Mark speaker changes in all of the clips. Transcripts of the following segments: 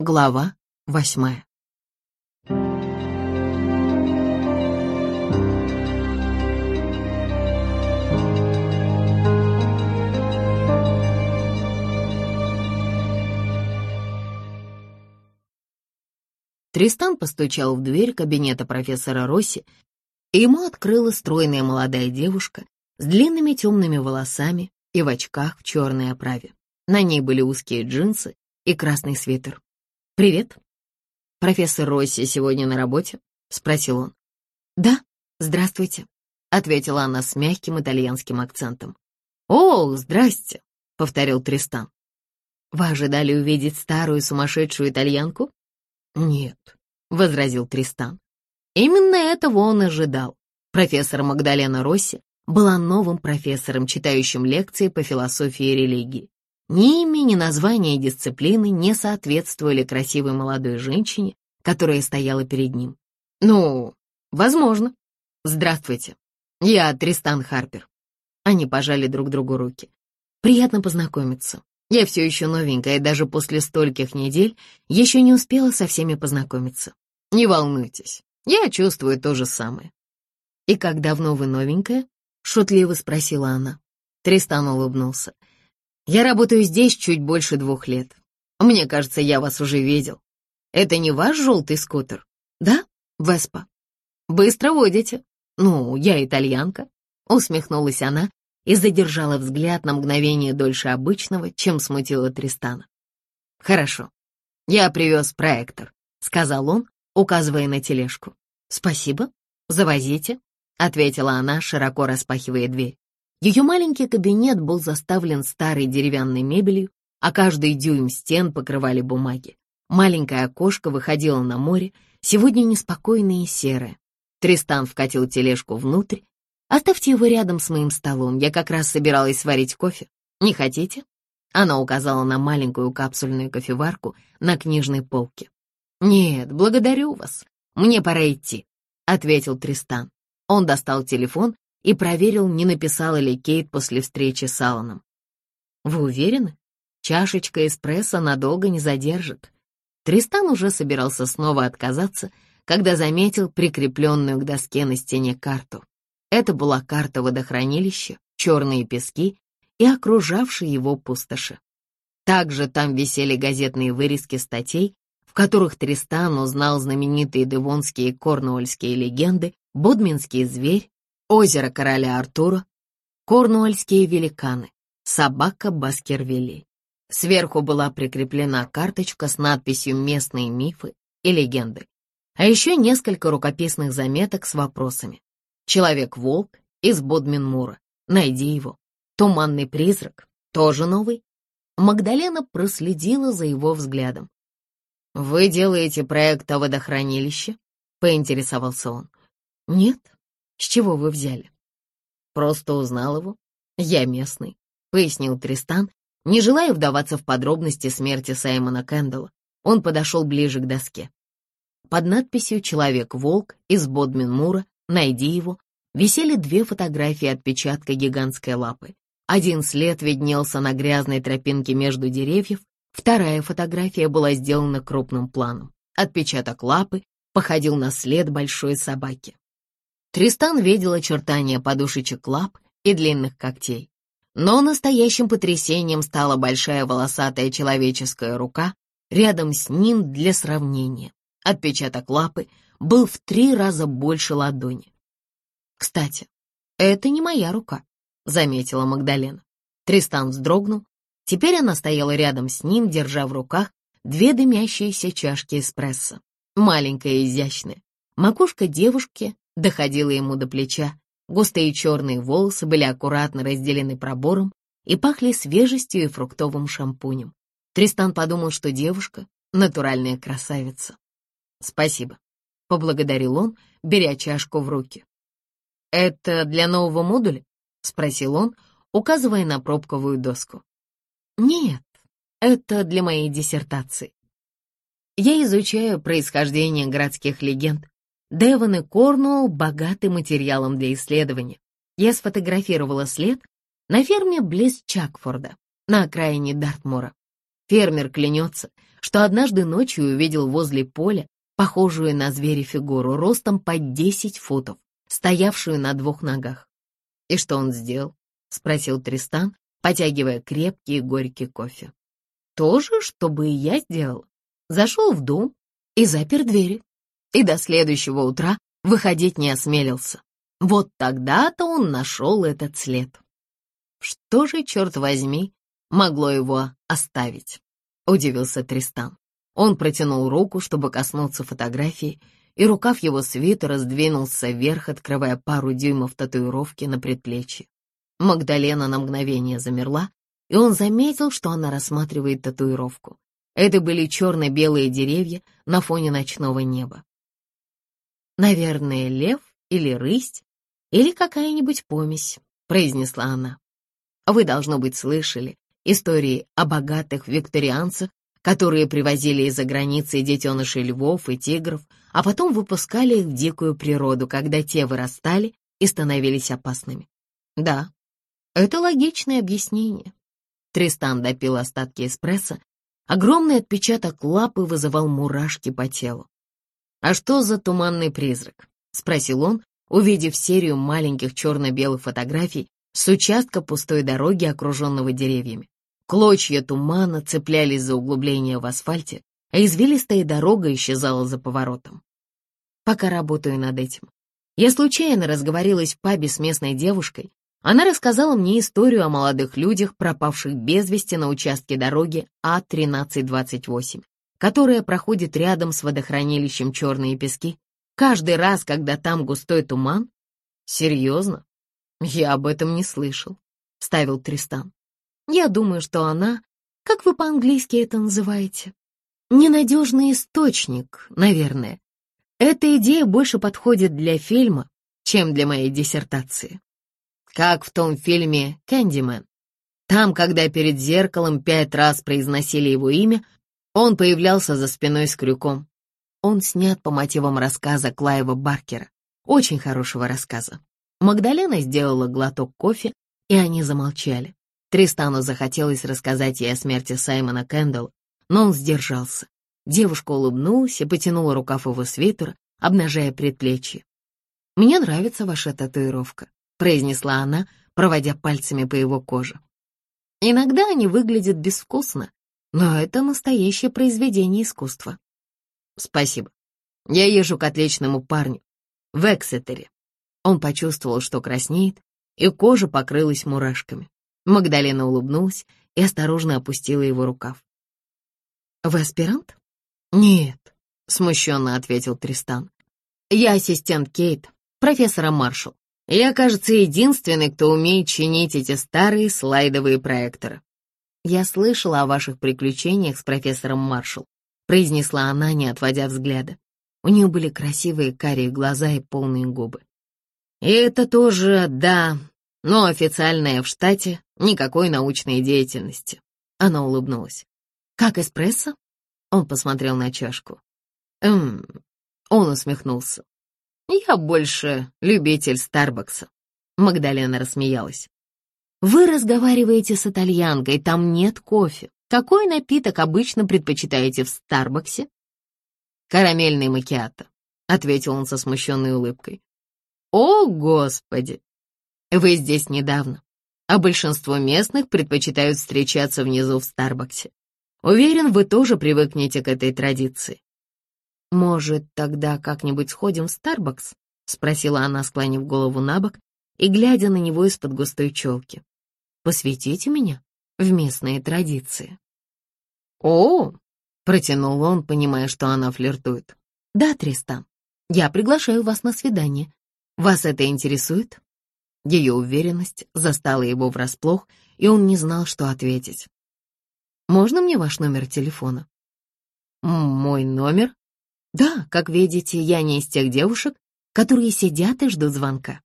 Speaker 1: Глава восьмая. Тристан постучал в дверь кабинета профессора Росси, и ему открыла стройная молодая девушка с длинными темными волосами и в очках в черной оправе. На ней были узкие джинсы и красный свитер. «Привет. Профессор Росси сегодня на работе?» — спросил он. «Да, здравствуйте», — ответила она с мягким итальянским акцентом. «О, здрасте», — повторил Тристан. «Вы ожидали увидеть старую сумасшедшую итальянку?» «Нет», — возразил Тристан. Именно этого он ожидал. Профессор Магдалена Росси была новым профессором, читающим лекции по философии и религии. Ни имя, ни название дисциплины не соответствовали красивой молодой женщине, которая стояла перед ним. «Ну, возможно. Здравствуйте. Я Тристан Харпер». Они пожали друг другу руки. «Приятно познакомиться. Я все еще новенькая, и даже после стольких недель еще не успела со всеми познакомиться. Не волнуйтесь, я чувствую то же самое». «И как давно вы новенькая?» — шутливо спросила она. Тристан улыбнулся. Я работаю здесь чуть больше двух лет. Мне кажется, я вас уже видел. Это не ваш желтый скутер? Да, Веспа. Быстро водите. Ну, я итальянка. Усмехнулась она и задержала взгляд на мгновение дольше обычного, чем смутила Тристана. Хорошо. Я привез проектор, сказал он, указывая на тележку. Спасибо. Завозите, ответила она, широко распахивая дверь. Ее маленький кабинет был заставлен старой деревянной мебелью, а каждый дюйм стен покрывали бумаги. Маленькое окошко выходило на море, сегодня неспокойное и серое. Тристан вкатил тележку внутрь. «Оставьте его рядом с моим столом, я как раз собиралась сварить кофе. Не хотите?» Она указала на маленькую капсульную кофеварку на книжной полке. «Нет, благодарю вас. Мне пора идти», — ответил Тристан. Он достал телефон и проверил, не написала ли Кейт после встречи с Алланом. «Вы уверены? Чашечка эспрессо надолго не задержит». Тристан уже собирался снова отказаться, когда заметил прикрепленную к доске на стене карту. Это была карта водохранилища, черные пески и окружавшие его пустоши. Также там висели газетные вырезки статей, в которых Тристан узнал знаменитые девонские корнуольские легенды, будминский зверь озеро короля Артура, корнуольские великаны, собака Баскервилей. Сверху была прикреплена карточка с надписью «Местные мифы и легенды», а еще несколько рукописных заметок с вопросами. «Человек-волк» из Бодминмура, найди его. «Туманный призрак» тоже новый. Магдалена проследила за его взглядом. «Вы делаете проект о водохранилище?» — поинтересовался он. «Нет, с чего вы взяли? Просто узнал его. Я местный, пояснил Тристан, не желая вдаваться в подробности смерти Саймона Кэндалла. Он подошел ближе к доске. Под надписью «Человек-волк» из Бодмин-Мура «Найди его» висели две фотографии отпечатка гигантской лапы. Один след виднелся на грязной тропинке между деревьев, вторая фотография была сделана крупным планом. Отпечаток лапы походил на след большой собаки. Тристан видел очертания подушечек лап и длинных когтей. Но настоящим потрясением стала большая волосатая человеческая рука рядом с ним для сравнения. Отпечаток лапы был в три раза больше ладони. «Кстати, это не моя рука», — заметила Магдалена. Тристан вздрогнул. Теперь она стояла рядом с ним, держа в руках две дымящиеся чашки эспрессо. Маленькая и изящная. Макушка девушки доходила ему до плеча. Густые черные волосы были аккуратно разделены пробором и пахли свежестью и фруктовым шампунем. Тристан подумал, что девушка — натуральная красавица. «Спасибо», — поблагодарил он, беря чашку в руки. «Это для нового модуля?» — спросил он, указывая на пробковую доску. «Нет, это для моей диссертации. Я изучаю происхождение городских легенд Девон и Корнуолл богаты материалом для исследования. Я сфотографировала след на ферме близ Чакфорда, на окраине Дартмура. Фермер клянется, что однажды ночью увидел возле поля похожую на зверя фигуру ростом под десять футов, стоявшую на двух ногах. «И что он сделал?» — спросил Тристан, потягивая крепкий и горький кофе. «То же, что бы и я сделал. Зашел в дом и запер двери. И до следующего утра выходить не осмелился. Вот тогда-то он нашел этот след. Что же, черт возьми, могло его оставить?» — удивился Тристан. Он протянул руку, чтобы коснуться фотографии, и рукав его свитера сдвинулся вверх, открывая пару дюймов татуировки на предплечье. Магдалена на мгновение замерла, и он заметил, что она рассматривает татуировку. Это были черно-белые деревья на фоне ночного неба. «Наверное, лев или рысь, или какая-нибудь помесь», — произнесла она. «Вы, должно быть, слышали истории о богатых викторианцах, которые привозили из-за границы детенышей львов и тигров, а потом выпускали их в дикую природу, когда те вырастали и становились опасными. Да, это логичное объяснение. Тристан допил остатки эспрессо. Огромный отпечаток лапы вызывал мурашки по телу. «А что за туманный призрак?» — спросил он, увидев серию маленьких черно-белых фотографий с участка пустой дороги, окруженного деревьями. Клочья тумана цеплялись за углубление в асфальте, а извилистая дорога исчезала за поворотом. Пока работаю над этим. Я случайно разговорилась в пабе с местной девушкой. Она рассказала мне историю о молодых людях, пропавших без вести на участке дороги А-1328, которая проходит рядом с водохранилищем Черные пески. Каждый раз, когда там густой туман... Серьезно? Я об этом не слышал, — ставил Тристан. Я думаю, что она, как вы по-английски это называете, ненадежный источник, наверное. Эта идея больше подходит для фильма, чем для моей диссертации. Как в том фильме «Кэндимен». Там, когда перед зеркалом пять раз произносили его имя, он появлялся за спиной с крюком. Он снят по мотивам рассказа Клайва Баркера, очень хорошего рассказа. Магдалена сделала глоток кофе, и они замолчали. Тристану захотелось рассказать ей о смерти Саймона Кэндалл, но он сдержался. Девушка улыбнулась и потянула рукав его свитера, обнажая предплечье. «Мне нравится ваша татуировка», — произнесла она, проводя пальцами по его коже. «Иногда они выглядят безвкусно, но это настоящее произведение искусства». «Спасибо. Я езжу к отличному парню в Эксетере». Он почувствовал, что краснеет, и кожа покрылась мурашками. Магдалена улыбнулась и осторожно опустила его рукав. «Вы аспирант?» «Нет», — смущенно ответил Тристан. «Я ассистент Кейт, профессора Маршалл. Я, кажется, единственный, кто умеет чинить эти старые слайдовые проекторы. Я слышала о ваших приключениях с профессором Маршалл», произнесла она, не отводя взгляда. У нее были красивые карие глаза и полные губы. «И это тоже, да, но официальная в штате никакой научной деятельности. Она улыбнулась. «Как эспрессо?» Он посмотрел на чашку. «Эм...» Он усмехнулся. «Я больше любитель Старбакса». Магдалена рассмеялась. «Вы разговариваете с итальянкой, там нет кофе. Какой напиток обычно предпочитаете в Старбаксе?» «Карамельный макиато», — ответил он со смущенной улыбкой. «О, Господи! Вы здесь недавно, а большинство местных предпочитают встречаться внизу в Старбаксе. Уверен, вы тоже привыкнете к этой традиции. «Может, тогда как-нибудь сходим в Старбакс?» — спросила она, склонив голову на бок и глядя на него из-под густой челки. «Посвятите меня в местные традиции». «О!» — протянул он, понимая, что она флиртует. «Да, Тристан, я приглашаю вас на свидание. Вас это интересует?» Ее уверенность застала его врасплох, и он не знал, что ответить. «Можно мне ваш номер телефона?» «Мой номер?» «Да, как видите, я не из тех девушек, которые сидят и ждут звонка».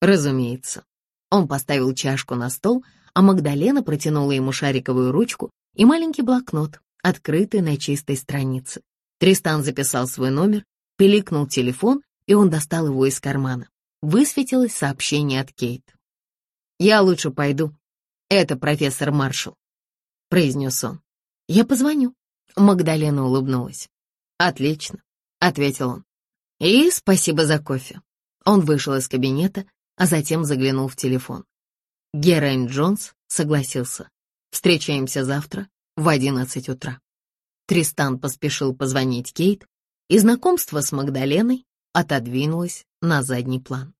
Speaker 1: «Разумеется». Он поставил чашку на стол, а Магдалена протянула ему шариковую ручку и маленький блокнот, открытый на чистой странице. Тристан записал свой номер, пиликнул телефон, и он достал его из кармана высветилось сообщение от Кейт. «Я лучше пойду. Это профессор Маршалл», — произнес он. «Я позвоню», — Магдалена улыбнулась. «Отлично», — ответил он. «И спасибо за кофе». Он вышел из кабинета, а затем заглянул в телефон. Герайн Джонс согласился. «Встречаемся завтра в одиннадцать утра». Тристан поспешил позвонить Кейт, и знакомство с Магдаленой отодвинулось на задний план.